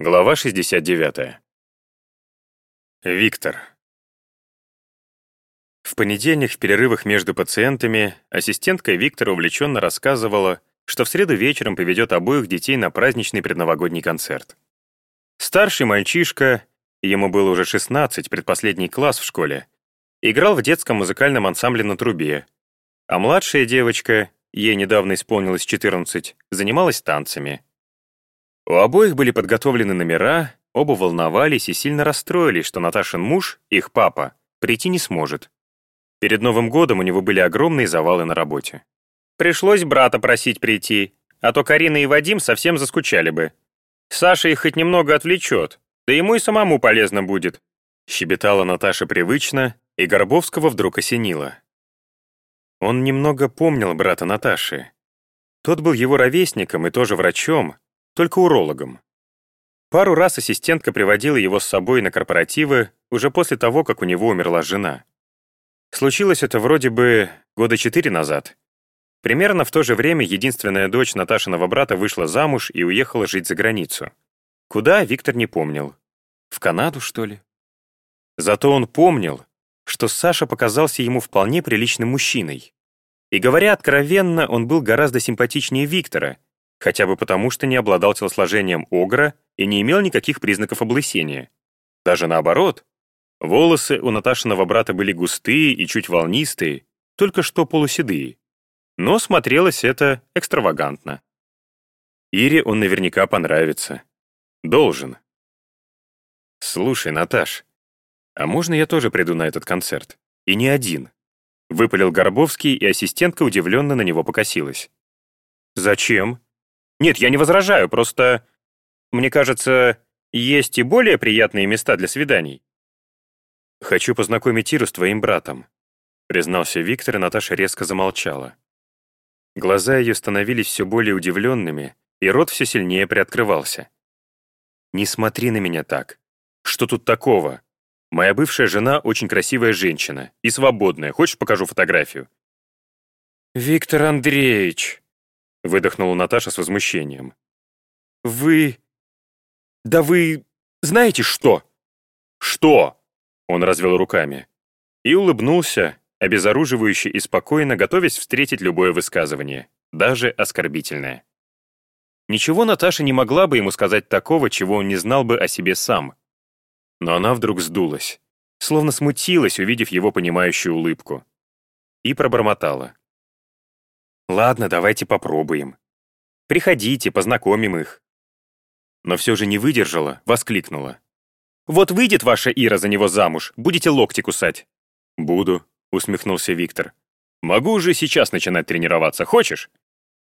Глава 69. Виктор. В понедельник в перерывах между пациентами ассистентка Виктора увлеченно рассказывала, что в среду вечером поведет обоих детей на праздничный предновогодний концерт. Старший мальчишка, ему было уже 16, предпоследний класс в школе, играл в детском музыкальном ансамбле на трубе, а младшая девочка, ей недавно исполнилось 14, занималась танцами. У обоих были подготовлены номера, оба волновались и сильно расстроились, что Наташин муж, их папа, прийти не сможет. Перед Новым годом у него были огромные завалы на работе. Пришлось брата просить прийти, а то Карина и Вадим совсем заскучали бы. Саша их хоть немного отвлечет, да ему и самому полезно будет. Щебетала Наташа привычно, и Горбовского вдруг осенило. Он немного помнил брата Наташи. Тот был его ровесником и тоже врачом, только урологом. Пару раз ассистентка приводила его с собой на корпоративы уже после того, как у него умерла жена. Случилось это вроде бы года четыре назад. Примерно в то же время единственная дочь Наташиного брата вышла замуж и уехала жить за границу. Куда, Виктор не помнил. В Канаду, что ли? Зато он помнил, что Саша показался ему вполне приличным мужчиной. И говоря откровенно, он был гораздо симпатичнее Виктора, хотя бы потому, что не обладал телосложением огра и не имел никаких признаков облысения. Даже наоборот. Волосы у Наташиного брата были густые и чуть волнистые, только что полуседые. Но смотрелось это экстравагантно. Ире он наверняка понравится. Должен. «Слушай, Наташ, а можно я тоже приду на этот концерт? И не один?» Выпалил Горбовский, и ассистентка удивленно на него покосилась. «Зачем?» Нет, я не возражаю, просто... Мне кажется, есть и более приятные места для свиданий. Хочу познакомить Иру с твоим братом, признался Виктор, и Наташа резко замолчала. Глаза ее становились все более удивленными, и рот все сильнее приоткрывался. «Не смотри на меня так. Что тут такого? Моя бывшая жена очень красивая женщина и свободная. Хочешь, покажу фотографию?» «Виктор Андреевич!» Выдохнула Наташа с возмущением. «Вы... да вы... знаете что?» «Что?» Он развел руками. И улыбнулся, обезоруживающе и спокойно, готовясь встретить любое высказывание, даже оскорбительное. Ничего Наташа не могла бы ему сказать такого, чего он не знал бы о себе сам. Но она вдруг сдулась, словно смутилась, увидев его понимающую улыбку. И пробормотала. Ладно, давайте попробуем. Приходите, познакомим их. Но все же не выдержала, воскликнула. Вот выйдет ваша Ира за него замуж, будете локти кусать. Буду, усмехнулся Виктор. Могу уже сейчас начинать тренироваться, хочешь?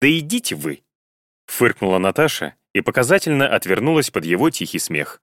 Да идите вы. Фыркнула Наташа и показательно отвернулась под его тихий смех.